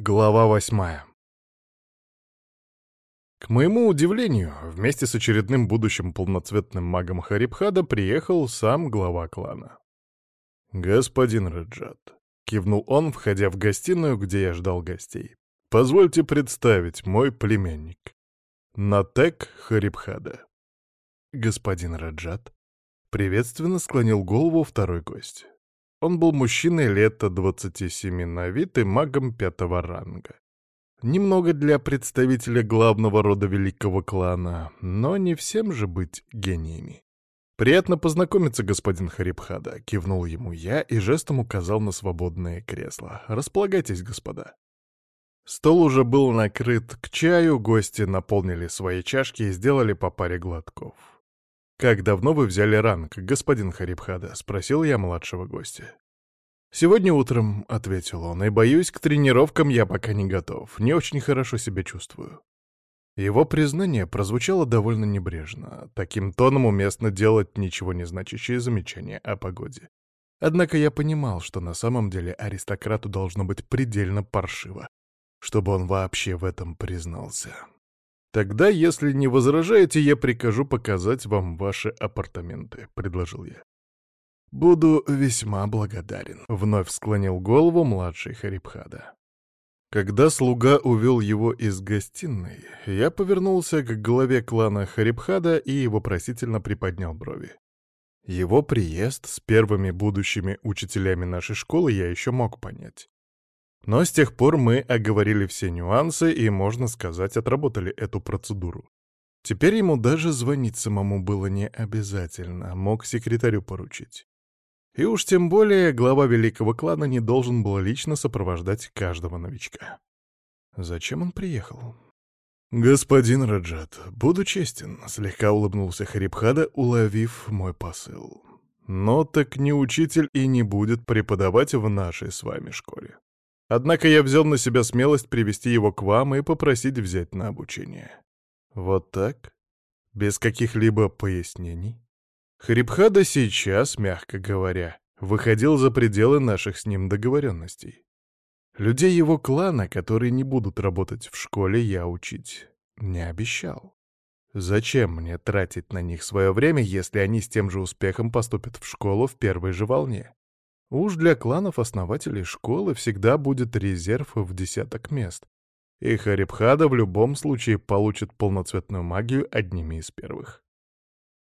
Глава восьмая. К моему удивлению, вместе с очередным будущим полноцветным магом Харибхада приехал сам глава клана. «Господин Раджат», — кивнул он, входя в гостиную, где я ждал гостей, — «позвольте представить, мой племянник. Натек Харибхада». Господин Раджат приветственно склонил голову второй гость. Он был мужчиной лет 27 на вид и магом пятого ранга. Немного для представителя главного рода великого клана, но не всем же быть гениями. «Приятно познакомиться, господин Харибхада», — кивнул ему я и жестом указал на свободное кресло. «Располагайтесь, господа». Стол уже был накрыт к чаю, гости наполнили свои чашки и сделали по паре глотков. «Как давно вы взяли ранг, господин Харибхада?» — спросил я младшего гостя. «Сегодня утром», — ответил он, — «и боюсь, к тренировкам я пока не готов, не очень хорошо себя чувствую». Его признание прозвучало довольно небрежно. Таким тоном уместно делать ничего не значащие замечания о погоде. Однако я понимал, что на самом деле аристократу должно быть предельно паршиво, чтобы он вообще в этом признался. «Тогда, если не возражаете, я прикажу показать вам ваши апартаменты», — предложил я. «Буду весьма благодарен», — вновь склонил голову младший Харибхада. Когда слуга увел его из гостиной, я повернулся к главе клана Харибхада и вопросительно приподнял брови. Его приезд с первыми будущими учителями нашей школы я еще мог понять. Но с тех пор мы оговорили все нюансы и, можно сказать, отработали эту процедуру. Теперь ему даже звонить самому было не обязательно, мог секретарю поручить. И уж тем более глава великого клана не должен был лично сопровождать каждого новичка. Зачем он приехал? «Господин Раджат, буду честен», — слегка улыбнулся Харибхада, уловив мой посыл. «Но так не учитель и не будет преподавать в нашей с вами школе. Однако я взял на себя смелость привести его к вам и попросить взять на обучение. Вот так? Без каких-либо пояснений? Хрипхада сейчас, мягко говоря, выходил за пределы наших с ним договоренностей. Людей его клана, которые не будут работать в школе, я учить не обещал. Зачем мне тратить на них свое время, если они с тем же успехом поступят в школу в первой же волне? Уж для кланов-основателей школы всегда будет резерв в десяток мест, и Харибхада в любом случае получит полноцветную магию одними из первых.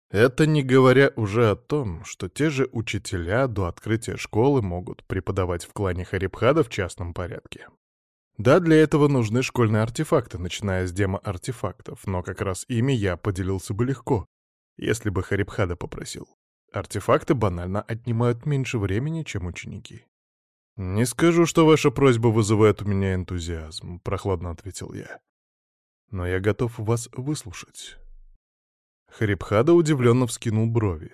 Это не говоря уже о том, что те же учителя до открытия школы могут преподавать в клане Харибхада в частном порядке. Да, для этого нужны школьные артефакты, начиная с демо-артефактов, но как раз ими я поделился бы легко, если бы Харибхада попросил. Артефакты банально отнимают меньше времени, чем ученики. «Не скажу, что ваша просьба вызывает у меня энтузиазм», — прохладно ответил я. «Но я готов вас выслушать». Харибхада удивленно вскинул брови.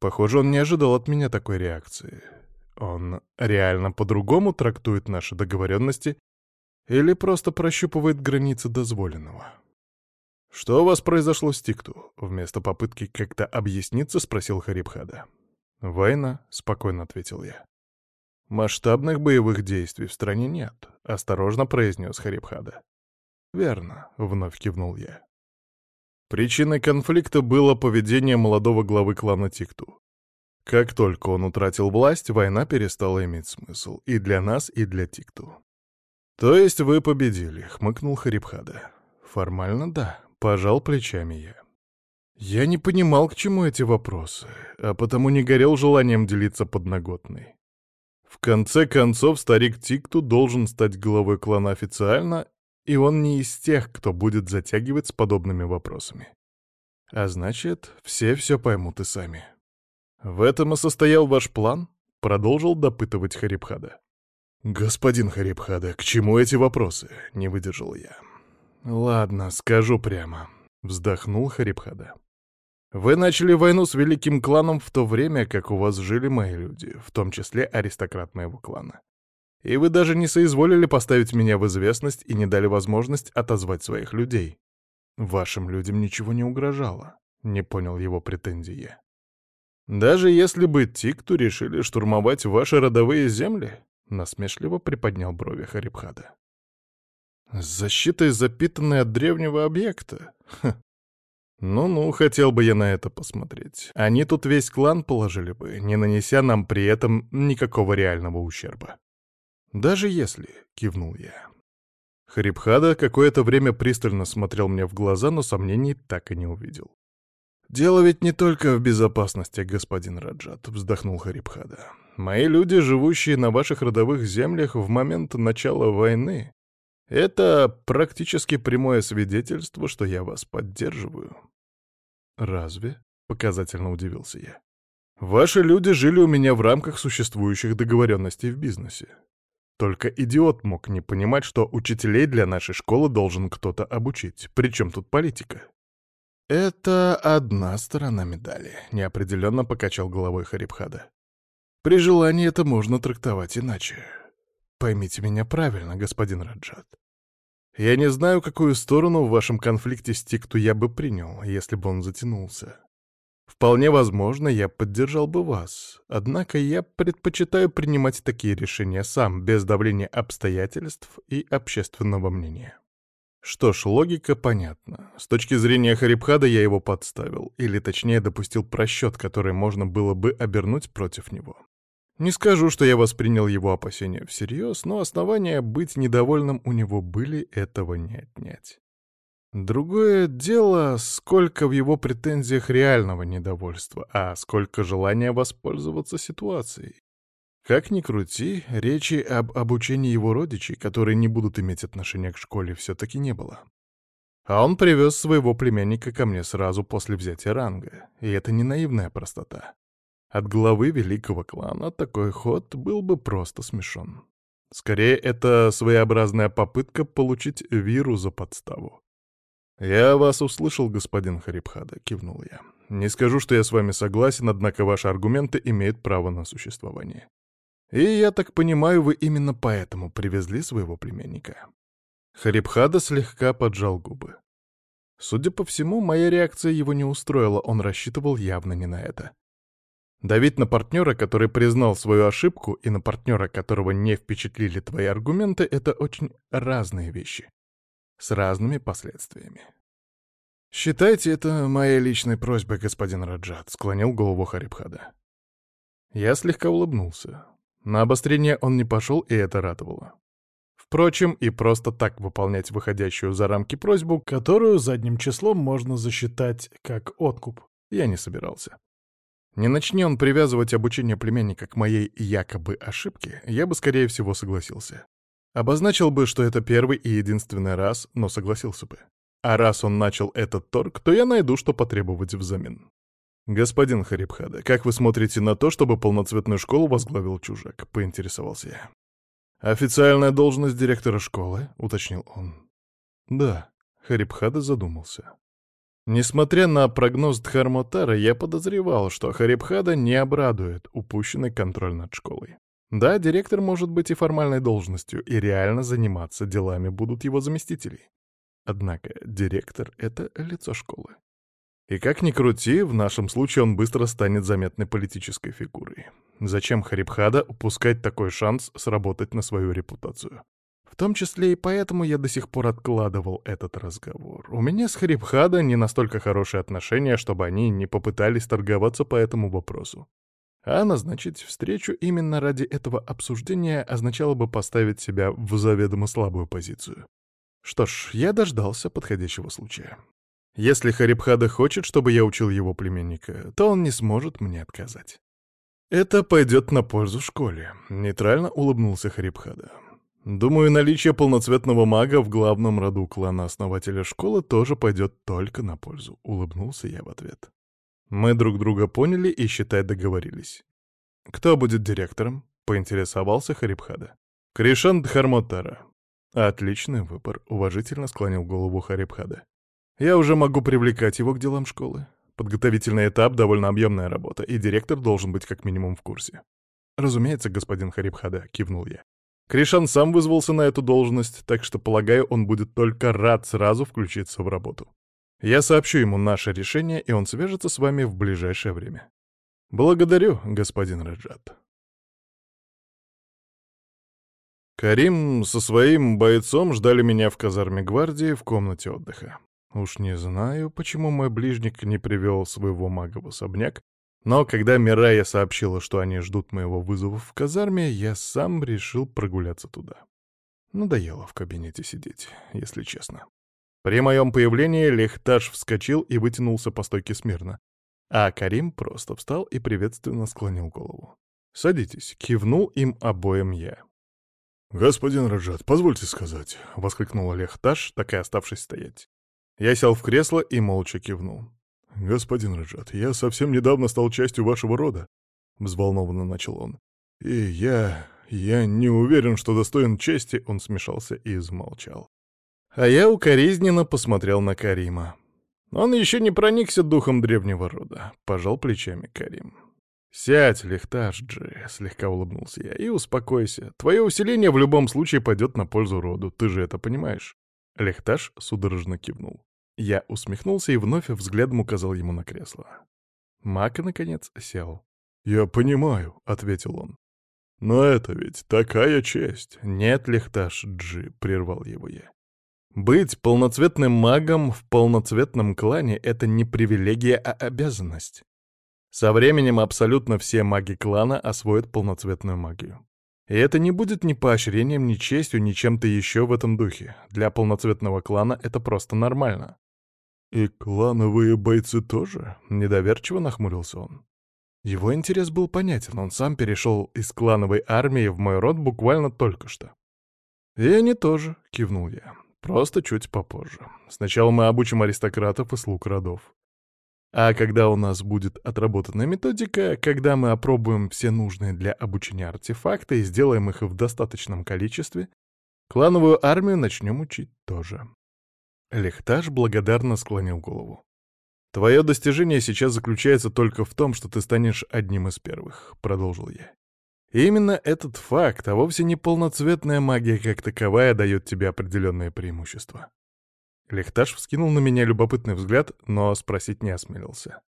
Похоже, он не ожидал от меня такой реакции. Он реально по-другому трактует наши договоренности или просто прощупывает границы дозволенного. «Что у вас произошло с Тикту?» — вместо попытки как-то объясниться спросил Харибхада. «Война», — спокойно ответил я. «Масштабных боевых действий в стране нет», — осторожно произнес Харибхада. «Верно», — вновь кивнул я. Причиной конфликта было поведение молодого главы клана Тикту. Как только он утратил власть, война перестала иметь смысл и для нас, и для Тикту. «То есть вы победили», — хмыкнул Харибхада. «Формально да», Пожал плечами я. Я не понимал, к чему эти вопросы, а потому не горел желанием делиться подноготной. В конце концов, старик Тикту должен стать главой клана официально, и он не из тех, кто будет затягивать с подобными вопросами. А значит, все все поймут и сами. «В этом и состоял ваш план?» — продолжил допытывать Харибхада. «Господин Харибхада, к чему эти вопросы?» — не выдержал я. «Ладно, скажу прямо», — вздохнул Харибхада. «Вы начали войну с великим кланом в то время, как у вас жили мои люди, в том числе аристократ моего клана. И вы даже не соизволили поставить меня в известность и не дали возможность отозвать своих людей. Вашим людям ничего не угрожало», — не понял его претензии «Даже если бы Тикту решили штурмовать ваши родовые земли?» Насмешливо приподнял брови Харибхада. С защитой, запитанной от древнего объекта? Ну-ну, хотел бы я на это посмотреть. Они тут весь клан положили бы, не нанеся нам при этом никакого реального ущерба. Даже если, — кивнул я. Харибхада какое-то время пристально смотрел мне в глаза, но сомнений так и не увидел. «Дело ведь не только в безопасности, господин Раджат», — вздохнул Харибхада. «Мои люди, живущие на ваших родовых землях в момент начала войны, это практически прямое свидетельство, что я вас поддерживаю». «Разве?» — показательно удивился я. «Ваши люди жили у меня в рамках существующих договоренностей в бизнесе. Только идиот мог не понимать, что учителей для нашей школы должен кто-то обучить. Причем тут политика?» «Это одна сторона медали», — неопределенно покачал головой Харибхада. «При желании это можно трактовать иначе. Поймите меня правильно, господин Раджат. Я не знаю, какую сторону в вашем конфликте с Тикту я бы принял, если бы он затянулся. Вполне возможно, я поддержал бы вас, однако я предпочитаю принимать такие решения сам, без давления обстоятельств и общественного мнения. Что ж, логика понятна. С точки зрения Харибхада я его подставил, или точнее допустил просчет, который можно было бы обернуть против него. Не скажу, что я воспринял его опасения всерьез, но основания быть недовольным у него были, этого не отнять. Другое дело, сколько в его претензиях реального недовольства, а сколько желания воспользоваться ситуацией. Как ни крути, речи об обучении его родичей, которые не будут иметь отношения к школе, все-таки не было. А он привез своего племянника ко мне сразу после взятия ранга, и это не наивная простота. От главы великого клана такой ход был бы просто смешон. Скорее, это своеобразная попытка получить виру за подставу. «Я вас услышал, господин Харибхада», — кивнул я. «Не скажу, что я с вами согласен, однако ваши аргументы имеют право на существование. И, я так понимаю, вы именно поэтому привезли своего племянника. Харибхада слегка поджал губы. Судя по всему, моя реакция его не устроила, он рассчитывал явно не на это. Давить на партнера, который признал свою ошибку, и на партнера, которого не впечатлили твои аргументы, это очень разные вещи. С разными последствиями. «Считайте это моей личной просьбой, господин Раджат», — склонил голову Харибхада. Я слегка улыбнулся. На обострение он не пошел, и это радовало. Впрочем, и просто так выполнять выходящую за рамки просьбу, которую задним числом можно засчитать как откуп, я не собирался. Не начни он привязывать обучение племянника к моей якобы ошибке, я бы, скорее всего, согласился. Обозначил бы, что это первый и единственный раз, но согласился бы. А раз он начал этот торг, то я найду, что потребовать взамен. «Господин Харибхада, как вы смотрите на то, чтобы полноцветную школу возглавил чужак?» — поинтересовался я. «Официальная должность директора школы?» — уточнил он. «Да», — Харибхада задумался. Несмотря на прогноз Дхармотара, я подозревал, что Харибхада не обрадует упущенный контроль над школой. Да, директор может быть и формальной должностью, и реально заниматься делами будут его заместители. Однако директор — это лицо школы. И как ни крути, в нашем случае он быстро станет заметной политической фигурой. Зачем Харибхада упускать такой шанс сработать на свою репутацию? В том числе и поэтому я до сих пор откладывал этот разговор. У меня с Харибхада не настолько хорошие отношения, чтобы они не попытались торговаться по этому вопросу. А назначить встречу именно ради этого обсуждения означало бы поставить себя в заведомо слабую позицию. Что ж, я дождался подходящего случая. Если Харибхада хочет, чтобы я учил его племенника, то он не сможет мне отказать. Это пойдет на пользу школе, нейтрально улыбнулся Харибхада. Думаю, наличие полноцветного мага в главном роду клана основателя школы тоже пойдет только на пользу, улыбнулся я в ответ. Мы друг друга поняли и, считай, договорились. Кто будет директором? поинтересовался Харибхада. Кришан Дхармотара. Отличный выбор, уважительно склонил голову Харибхада. Я уже могу привлекать его к делам школы. Подготовительный этап — довольно объемная работа, и директор должен быть как минимум в курсе. «Разумеется, господин Харибхада», — кивнул я. Кришан сам вызвался на эту должность, так что, полагаю, он будет только рад сразу включиться в работу. Я сообщу ему наше решение, и он свяжется с вами в ближайшее время. Благодарю, господин Раджат. Карим со своим бойцом ждали меня в казарме гвардии в комнате отдыха. Уж не знаю, почему мой ближник не привел своего мага в особняк, но когда Мирая сообщила, что они ждут моего вызова в казарме, я сам решил прогуляться туда. Надоело в кабинете сидеть, если честно. При моем появлении Лехташ вскочил и вытянулся по стойке смирно, а Карим просто встал и приветственно склонил голову. «Садитесь», — кивнул им обоим я. «Господин Раджат, позвольте сказать», — воскликнул Олег Таш, так и оставшись стоять. Я сел в кресло и молча кивнул. «Господин Раджат, я совсем недавно стал частью вашего рода», — взволнованно начал он. «И я... я не уверен, что достоин чести», — он смешался и замолчал. А я укоризненно посмотрел на Карима. Он еще не проникся духом древнего рода, — пожал плечами Карим. «Сядь, Лихташджи», — слегка улыбнулся я, — «и успокойся. Твое усиление в любом случае пойдет на пользу роду, ты же это понимаешь». Лихташ судорожно кивнул. Я усмехнулся и вновь взглядом указал ему на кресло. Мак, наконец, сел. «Я понимаю», — ответил он. «Но это ведь такая честь!» «Нет, Лихташ-Джи», — прервал его я. «Быть полноцветным магом в полноцветном клане — это не привилегия, а обязанность. Со временем абсолютно все маги клана освоят полноцветную магию. И это не будет ни поощрением, ни честью, ни чем-то еще в этом духе. Для полноцветного клана это просто нормально. «И клановые бойцы тоже?» — недоверчиво нахмурился он. Его интерес был понятен, он сам перешел из клановой армии в мой род буквально только что. «И они тоже», — кивнул я. «Просто чуть попозже. Сначала мы обучим аристократов и слуг родов. А когда у нас будет отработана методика, когда мы опробуем все нужные для обучения артефакты и сделаем их в достаточном количестве, клановую армию начнем учить тоже. Лехтаж благодарно склонил голову. «Твое достижение сейчас заключается только в том, что ты станешь одним из первых», — продолжил я. И именно этот факт, а вовсе не полноцветная магия как таковая, дает тебе определенные преимущества. Лехташ вскинул на меня любопытный взгляд, но спросить не осмелился.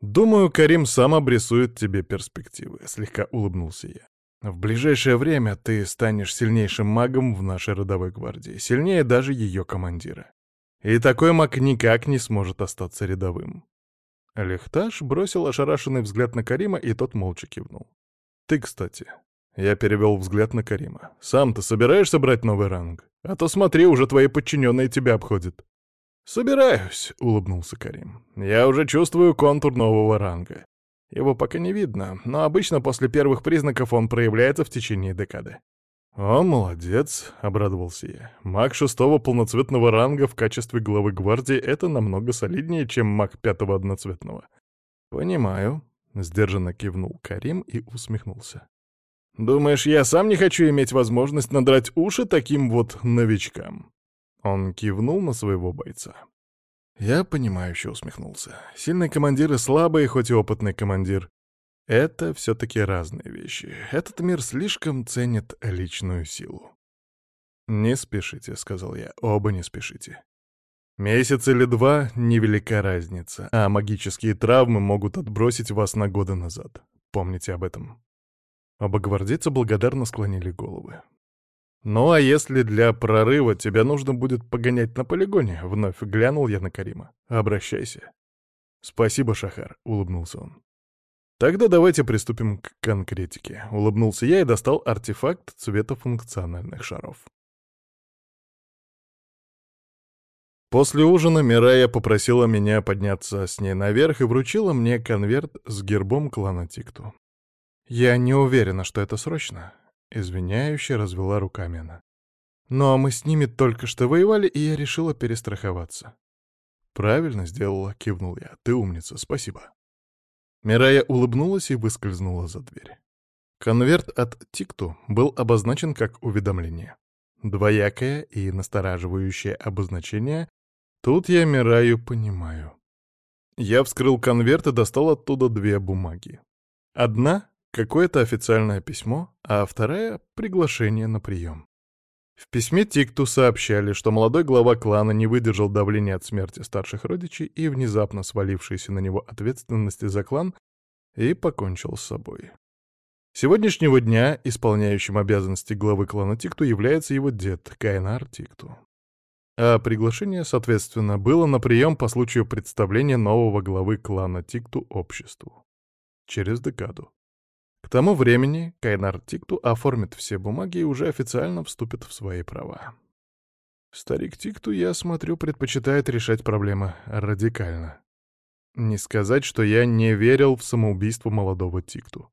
«Думаю, Карим сам обрисует тебе перспективы», — слегка улыбнулся я. «В ближайшее время ты станешь сильнейшим магом в нашей родовой гвардии, сильнее даже ее командира. И такой маг никак не сможет остаться рядовым». Лехташ бросил ошарашенный взгляд на Карима, и тот молча кивнул. «Ты, кстати...» Я перевел взгляд на Карима. «Сам ты собираешься брать новый ранг? А то смотри, уже твои подчиненные тебя обходят». «Собираюсь», — улыбнулся Карим. «Я уже чувствую контур нового ранга. Его пока не видно, но обычно после первых признаков он проявляется в течение декады». «О, молодец», — обрадовался я. «Маг шестого полноцветного ранга в качестве главы гвардии — это намного солиднее, чем маг пятого одноцветного». «Понимаю», — сдержанно кивнул Карим и усмехнулся. «Думаешь, я сам не хочу иметь возможность надрать уши таким вот новичкам?» Он кивнул на своего бойца. Я понимающе усмехнулся. Сильный командир и слабый, хоть и опытный командир. Это все-таки разные вещи. Этот мир слишком ценит личную силу. «Не спешите», — сказал я, — «оба не спешите. Месяц или два — невелика разница, а магические травмы могут отбросить вас на годы назад. Помните об этом». Оба гвардейца благодарно склонили головы. «Ну а если для прорыва тебя нужно будет погонять на полигоне?» — вновь глянул я на Карима. «Обращайся». «Спасибо, Шахар», — улыбнулся он. «Тогда давайте приступим к конкретике», — улыбнулся я и достал артефакт цвета функциональных шаров. После ужина Мирая попросила меня подняться с ней наверх и вручила мне конверт с гербом клана Тикту. Я не уверена, что это срочно, Извиняюще развела руками она. Но мы с ними только что воевали, и я решила перестраховаться. «Правильно сделала», — кивнул я. «Ты умница, спасибо». Мирая улыбнулась и выскользнула за дверь. Конверт от Тикту был обозначен как уведомление. Двоякое и настораживающее обозначение. Тут я Мираю понимаю. Я вскрыл конверт и достал оттуда две бумаги. Одна какое-то официальное письмо, а вторая — приглашение на прием. В письме Тикту сообщали, что молодой глава клана не выдержал давления от смерти старших родичей и внезапно свалившейся на него ответственности за клан и покончил с собой. сегодняшнего дня исполняющим обязанности главы клана Тикту является его дед Кайнар Тикту. А приглашение, соответственно, было на прием по случаю представления нового главы клана Тикту обществу. Через декаду. К тому времени Кайнар Тикту оформит все бумаги и уже официально вступит в свои права. Старик Тикту, я смотрю, предпочитает решать проблемы радикально. Не сказать, что я не верил в самоубийство молодого Тикту.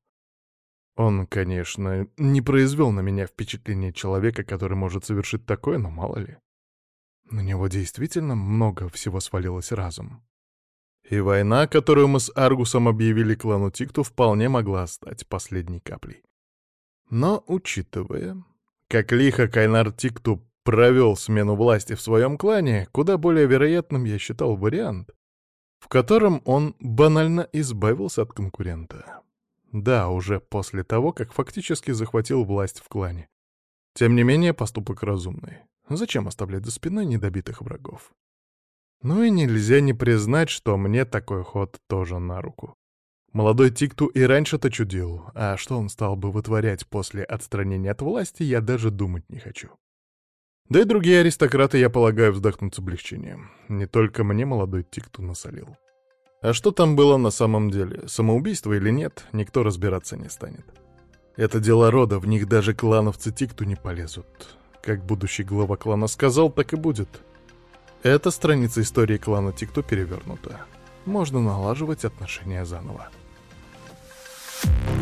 Он, конечно, не произвел на меня впечатление человека, который может совершить такое, но мало ли. На него действительно много всего свалилось разум. И война, которую мы с Аргусом объявили клану Тикту, вполне могла стать последней каплей. Но, учитывая, как лихо Кайнар Тикту провел смену власти в своем клане, куда более вероятным я считал вариант, в котором он банально избавился от конкурента. Да, уже после того, как фактически захватил власть в клане. Тем не менее, поступок разумный. Зачем оставлять за спиной недобитых врагов? Ну и нельзя не признать, что мне такой ход тоже на руку. Молодой Тикту и раньше-то чудил, а что он стал бы вытворять после отстранения от власти, я даже думать не хочу. Да и другие аристократы, я полагаю, вздохнут с облегчением. Не только мне молодой Тикту насолил. А что там было на самом деле, самоубийство или нет, никто разбираться не станет. Это дело рода, в них даже клановцы Тикту не полезут. Как будущий глава клана сказал, так и будет. Эта страница истории клана Тикто перевернута. Можно налаживать отношения заново. Thank you